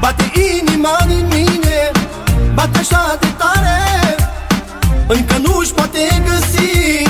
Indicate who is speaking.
Speaker 1: Bate inima din mine Bate așa de tare Încă nu-și poate găsi.